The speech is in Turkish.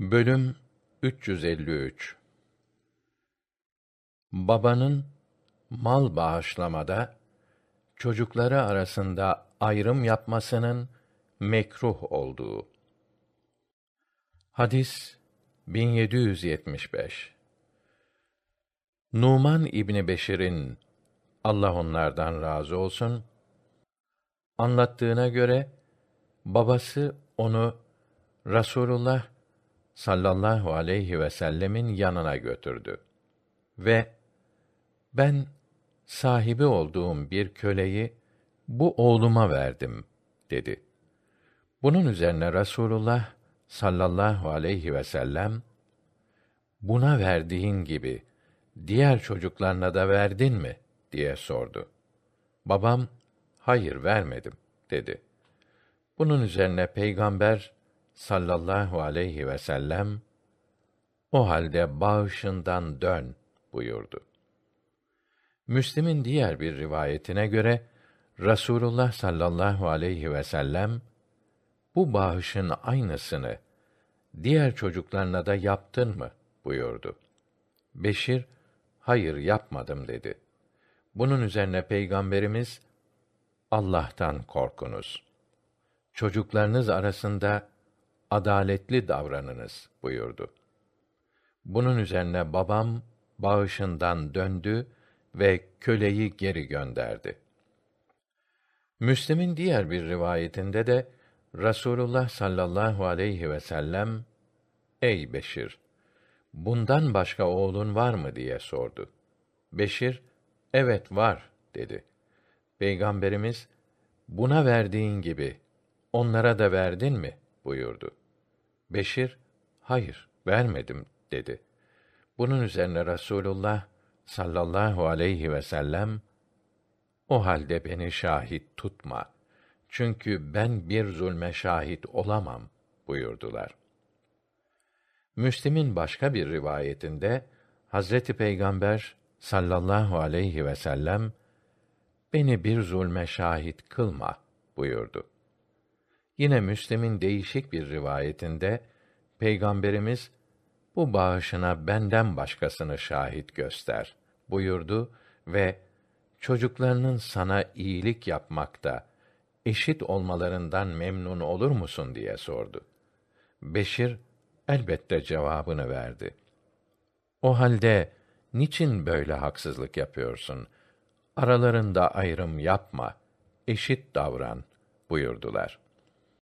Bölüm 353 Babanın mal bağışlamada çocukları arasında ayrım yapmasının mekruh olduğu. Hadis 1775 Numan İbni Beşir'in Allah onlardan razı olsun anlattığına göre babası onu Rasulullah sallallahu aleyhi ve sellemin yanına götürdü ve ben sahibi olduğum bir köleyi bu oğluma verdim dedi. Bunun üzerine Rasulullah sallallahu aleyhi ve sellem buna verdiğin gibi diğer çocuklarına da verdin mi diye sordu. Babam hayır vermedim dedi. Bunun üzerine peygamber sallallahu aleyhi ve sellem o halde bağışından dön buyurdu. Müslim'in diğer bir rivayetine göre Rasulullah sallallahu aleyhi ve sellem bu bağışın aynısını diğer çocuklarına da yaptın mı buyurdu. Beşir hayır yapmadım dedi. Bunun üzerine peygamberimiz Allah'tan korkunuz. Çocuklarınız arasında adaletli davranınız buyurdu. Bunun üzerine babam bağışından döndü ve köleyi geri gönderdi. Müslim'in diğer bir rivayetinde de Rasulullah sallallahu aleyhi ve sellem Ey Beşir bundan başka oğlun var mı diye sordu. Beşir evet var dedi. Peygamberimiz buna verdiğin gibi onlara da verdin mi buyurdu. Beşir, hayır, vermedim dedi. Bunun üzerine Rasulullah sallallahu aleyhi ve sellem, o halde beni şahit tutma. Çünkü ben bir zulme şahit olamam buyurdular. Müslim'in başka bir rivayetinde Hazreti Peygamber sallallahu aleyhi ve sellem beni bir zulme şahit kılma buyurdu. Yine Müslim'in değişik bir rivayetinde Peygamberimiz bu bağışına benden başkasını şahit göster buyurdu ve çocuklarının sana iyilik yapmakta eşit olmalarından memnun olur musun diye sordu. Beşir elbette cevabını verdi. O halde niçin böyle haksızlık yapıyorsun? Aralarında ayrım yapma, eşit davran buyurdular.